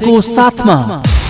Seiko साथमा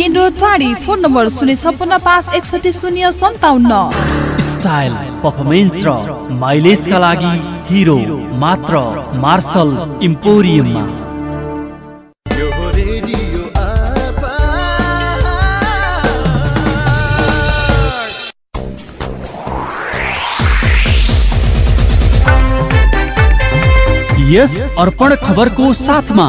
main road Tadhi phone number शून्य छप्पन्न पाँच एकसठी शून्य सन्ताउन्न। स्टाइल पर्फर्मेन्स र माइलेजका लागि हिरो मात्र मार्शल इम्पोरियममा यस अर्पण खबरको साथमा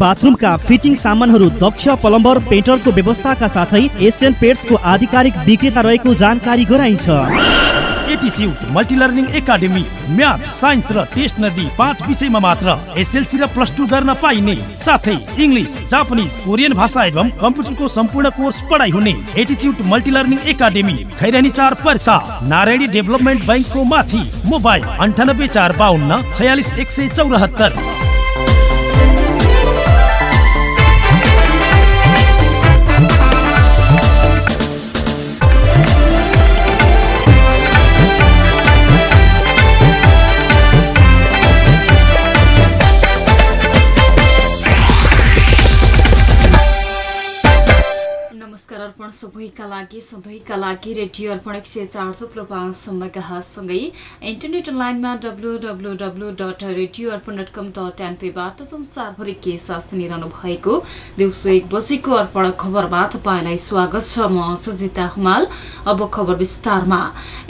बाथरुमका फिटिङ सामानहरू दक्ष प्लम्बर पेन्टरको व्यवस्थाका साथै एसियन पेट्सको आधिकारिक विक्रेता रहेको जानकारी गराइन्छ। एकाडेमी साइन्स र टेस्ट नदी मात्र र पाइने। साथै कोरियन भाषा एवं कम्प्युटरको सम्पूर्ण कोर्स पढाइ हुने नारायणी डेभलपमेन्ट बैङ्कको माथि मोबाइल अन्ठानब्बे चार बाहन्न छयालिस एक सय चौरात्तर। नमस्कार अर्पण सबैका लागि सधैँका लागि रेडियो अर्पण एक सय चार थुप्रो पाँच मेगासँगै इन्टरनेट लाइनमा W W W dot radio Arpan dot com dot एनपीबाट संसारभरि के साथ सुनिरहनु भएको दिउँसो एक बजीको अर्पण खबरमा तपाईँलाई स्वागत छ। म सुजिता हुमाल अब खबर विस्तारमा।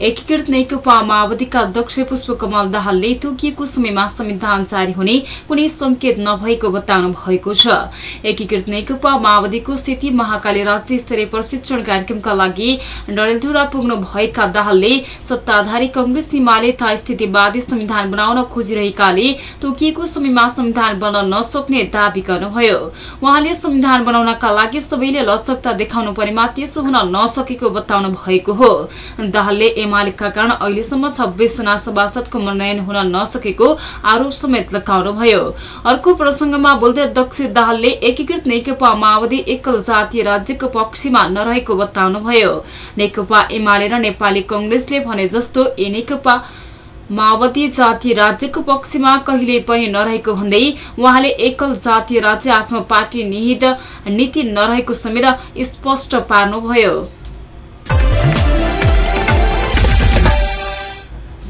एकीकृत नेकपा माओवादीका अध्यक्ष पुष्पकमल दाहालले तोकिएको समयमा संविधान जारी हुने कुनै संकेत नभएको बताउनु भएको छ। एकीकृत नेकपा माओवादीको स्थिति महाकाली राज्य स्तरीय प्रशिक्षण कार्यक्रमका लागि डडेलधुरा पुग्नु भएका दाहालले सत्ताधारी कंग्रेस हिमालय तथा स्थितिवादी संविधान बनाउन खोजिरहेकाले तोकिएको समयमा संविधान बन्न नसक्ने दावी गर्नुभयो। उहाँले संविधान बनाउनका लागि सबैले लचकता देखाउनु परेमा त्यसो हुन नसकेको बताउनु भएको हो। दाहालले एमालेका कारण अहिलेसम्म छब्बीस जना सभासदको मनोनयन हुन नसकेको आरोप समेत लगाउनुभयो। अर्को प्रसंगमा बोल्दै अध्यक्ष दाहालले एकीकृत नेकपा माओवादी एकल जातीय राज्यको पक्षमा नरहेको बताउनुभयो नेकपा एमाले र नेपाली कंग्रेसले भने जस्तो ए नेकपा माओवादी जातीय राज्यको पक्षमा कहिले पनि नरहेको भन्दै उहाँले एकल जातीय राज्य आफ्नो पार्टी निहित नीति नरहेको समेत स्पष्ट पार्नुभयो।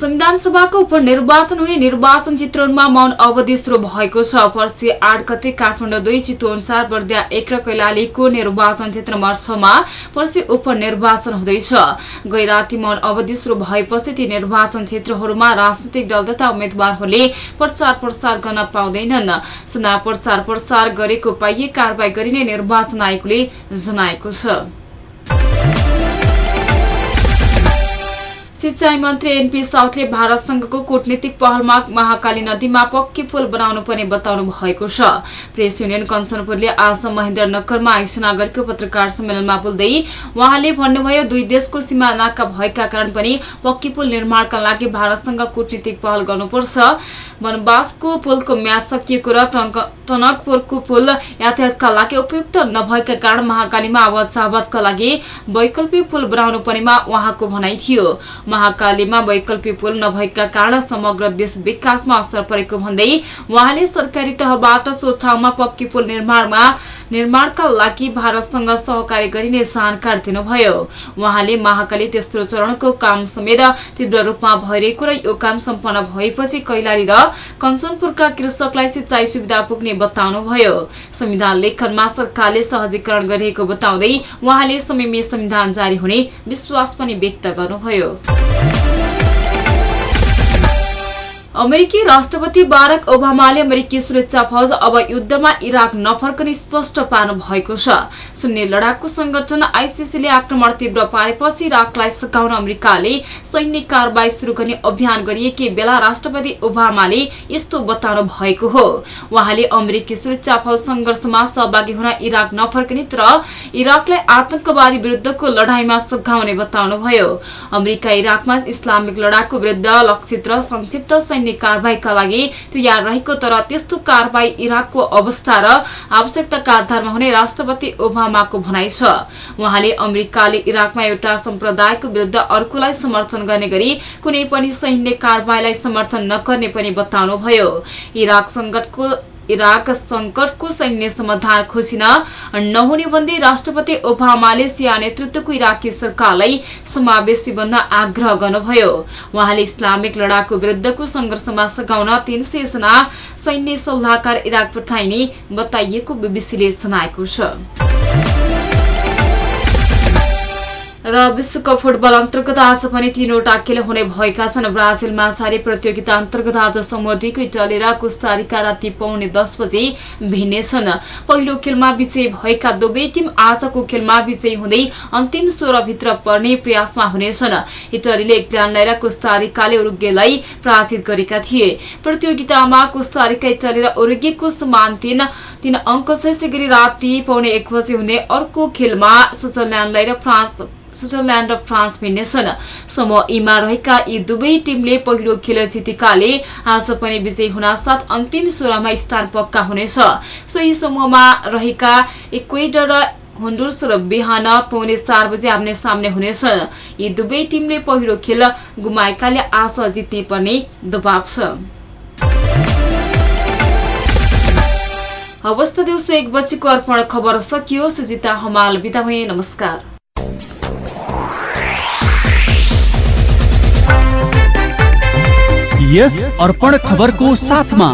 संविधान सभाको उपनिर्वाचन हुने निर्वाचन चित्रणमा मौन अवधि सुरु भएको छ। पर्सि आठ गते काठमाडौँ दुई चितवन चार बर्दिया एक र कैलालीको निर्वाचन क्षेत्र छमा पर्सि उपनिर्वाचन हुँदैछ। गै राति मौन अवधि सुरु भएपछि ती निर्वाचन क्षेत्रहरूमा राजनैतिक दल तथा उम्मेद्वारहरूले प्रचार प्रसार गर्न पाउँदैनन्। चुनाव प्रचार प्रसार गरेको पाइए कारवाही गरिने निर्वाचन आयोगले जनाएको छ। सिंचाइ मन्त्री एनपी साउथले भारतसँगको कूटनीतिक पहलमा महाकाली नदीमा पक्की पुल बनाउनु पर्ने बताउनु भएको छ। प्रेस युनियन कञ्चनपुरले आज महेन्द्रनगरमा आयोजना गरेको पत्रकार सम्मेलनमा बोल्दै उहाँले भन्नुभयो दुई देशको सीमा नाका भएका कारण पनि पक्की पुल निर्माणका लागि भारतसँग कूटनीतिक पहल गर्नुपर्छ। वनवासको पुलको म्याद सकिएको र टनकपुरको पुल यातायातका लागि उपयुक्त नभएका कारण महाकालीमा जावतका लागि वैकल्पिक पुल बनाउनु पर्नेमा उहाँको भनाइ थियो। महाकालीमा वैकल्पिक पुल नभएका कारण समग्र देश विकासमा असर परेको भन्दै उहाँले सरकारी तहबाट सो ठाउँमा पक्की पुल निर्माणमा निर्माणका लागि भारतसँग सहकारी गरिने जानकारी दिनुभयो। उहाँले महाकाली तेस्रो चरणको काम समेत तीव्र रूपमा भइरहेको र यो काम सम्पन्न भएपछि कैलाली र कञ्चनपुरका कृषकलाई सिंचाई सुविधा पुग्ने बताउनुभयो। संविधान लेखनमा सरकारले सहजीकरण गरिएको बताउँदै उहाँले समयमै संविधान जारी हुने विश्वास पनि व्यक्त गर्नुभयो। अमेरिकी राष्ट्रपति बारक ओबामाले अमेरिकी सुरक्षा फौज अब युद्धमा इराक नफर्कने स्पष्ट पार्नु भएको छ। सुन्ने लडाकु संगठन आइसिसीले आक्रमण तीव्र पारेपछि इराकलाई सकाउन अमेरिकाले सैन्य कारवाही शुरू गर्ने अभियान गरिएकै बेला राष्ट्रपति ओबामाले यस्तो बताउनु भएको हो। उहाँले अमेरिकी सुरक्षा फौज संघर्षमा सहभागी हुन इराक नफर्कने तर इराकलाई आतंकवादी विरुद्धको लडाईँमा सघाउने बताउनुभयो। अमेरिका इराकमा इस्लामिक लडाकु विरुद्ध लक्षित र संक्षिप्त सैन्य कारवाहीका लागि तयार रहेको तर त्यस्तो कारवाही इराकको अवस्था र आवश्यकताका आधारमा हुने राष्ट्रपति ओबामाको भनाइ छ। उहाँले अमेरिकाले इराकमा एउटा सम्प्रदायको विरुद्ध अर्कोलाई समर्थन गर्ने गरी कुनै पनि सैन्य कारवाहीलाई समर्थन नगर्ने पनि बताउनुभयो। इराक संकटको इराक संकटको सैन्य समाधान खोजिन नहुने भन्दै राष्ट्रपति ओबामाले सिया नेतृत्वको इराकी सरकारलाई समावेशी बन्न आग्रह गर्नुभयो। उहाँले इस्लामिक लडाकु विरुद्धको संघर्षमा सघाउन तीन सय जना सैन्य सल्लाहकार इराक पठाइने बताइएको बीबीसीले जनाएको छ। र विश्वकप फुटबल अन्तर्गत आज पनि तीनवटा खेल हुने भएका छन्। ब्राजिलमा सारी प्रतियोगिता अन्तर्गत आज समूहको इटली र कोस्टारिका राति पाउने दस बजे भिन्नेछन्। पहिलो खेलमा विजय भएका दुवै टिम आजको खेलमा विजयी हुँदै अन्तिम सोह्रभित्र पर्ने प्रयासमा हुनेछन्। इटलीले इङ्ल्यान्डलाई र कोस्टारिकाले उरुगेलाई पराजित गरेका थिए। प्रतियोगितामा कोस्टारिका इटली र उरुगेको समान तीन तीन अङ्क छ गरी राति पाउने एक बजे हुने अर्को खेलमा स्विजरल्यान्डलाई र फ्रान्स स्विजरल्याण्ड र फ्रान्स भिन्नेछन् समूह इमा रहेका यी दुवै टिमले पहिलो खेल जितेकाले आज पनि विजयी हुन साथ अन्तिम सोह्रमा स्थान पक्का हुनेछ। सोही समूहमा रहेका इक्वेडर र होन्डुर्स र बिहान पौने चार बजे आम्ने सामने हुनेछ यी दुवै टिमले पहिलो खेल गुमाएकाले आज जित्ने पर्ने दबाव छ। अवस्था दिउँसो एक बजीको अर्पण खबर सकियो। सुजिता हमाल बिदा भए नमस्कार। यस अर्पण खबर को साथ साथमा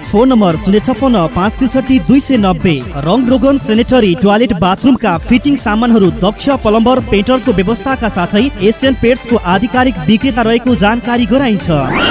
फोन नम्बर शून्य छप्पन्न पाँच त्रिसठी दुई सय नब्बे। रङ रोगन सेनेटरी टोयलेट बाथरुमका फिटिङ सामानहरू दक्ष प्लम्बर पेन्टरको व्यवस्थाका साथै एसियन पेट्सको आधिकारिक विक्रेता रहेको जानकारी गराइन्छ।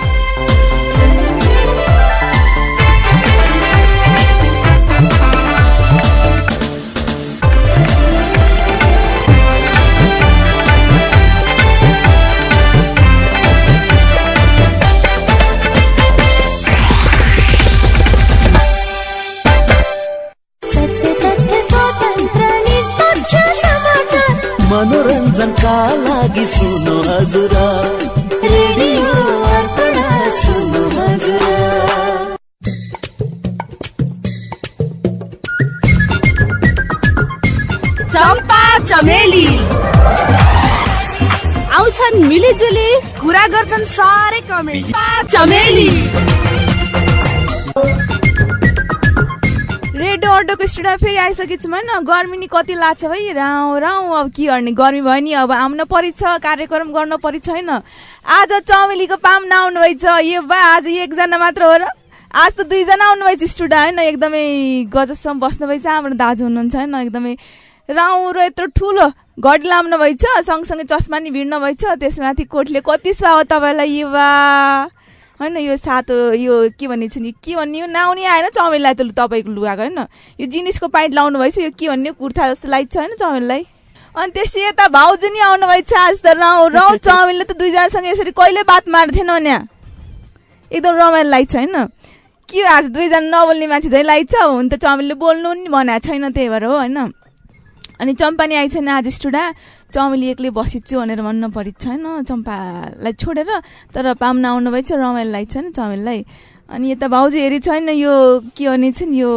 लागि सुन्नु हजुर। चम्पा चमेली। आउँछन् मिलिजुली कुरा गर्छन् साह्रै कमेडी। चमेली। रेडियो अड्डोको स्टुडियो फेरि आइसकेको छु होइन गर्मी नि कति लाग्छ है? राउँ राउँ अब के गर्ने? गर्मी भयो नि अब आउन परेछ कार्यक्रम गर्न परेछ होइन? आज चमेलीको पाम नआउनु भएछ यो बा आज एकजना मात्र हो र? आज त दुईजना आउनुभएछ स्टुडियो होइन? एकदमै गजबसम्म बस्नुभएछ हाम्रो दाजु हुनुहुन्छ होइन? एकदमै राउँ र यत्रो ठुलो घडी लाम्नु भएछ सँगसँगै चस्मा नि भिड्नु भएछ त्यसमाथि कोटले कति हो तपाईँलाई युवा होइन यो सातो यो के भन्ने छ नि के भन्ने यो नआउने आएन चमेलीलाई त तपाईँको लुगाको होइन यो जिनिसको प्यान्ट लाउनु भएछ यो के भन्ने कुर्ता जस्तो लाइट छ होइन चमेलीलाई अनि त्यसै यता भाउजू नि आउनु भएछ आज त रौ रौ चमेलीले त दुईजनासँग यसरी कहिले बात मार्दैथेन त्यहाँ एकदम रमाइलो लाग्छ होइन। के आज दुईजना नबोल्ने मान्छे झै लाग्छ हुन त चमेलीले बोल्नु नि भनेको छैन त्यही भएर हो होइन। अनि चम्पा नि आइछन् आज स्टुडा चमेली एक्लै बसिछु भनेर भन्न परेको छैन चम्पालाई छोडेर तर पाम्न आउनुभएछ रमाइलो लाग्छ नि चमेलीलाई। अनि यता भाउजू हेरी छैन यो के भने नि यो